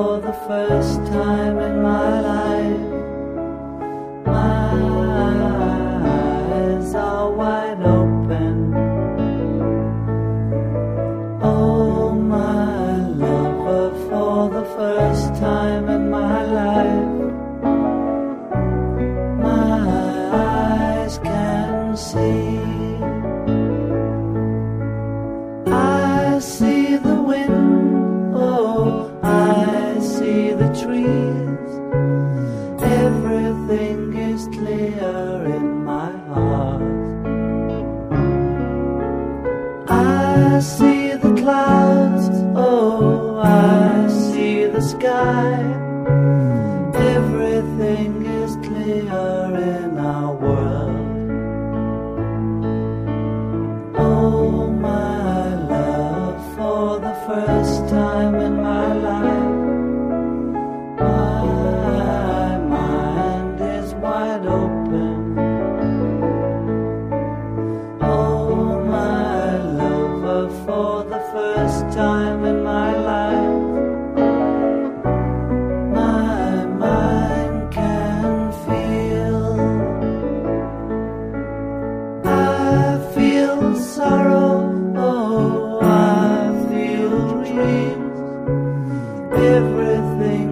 for the first time in my life. My eyes are wide open. Oh, my lover, for the first time in my life. My eyes can see. Everything is clear in my heart. I see the clouds, oh, I see the sky. Everything is clear in our world. Oh, my love, for the first time everything.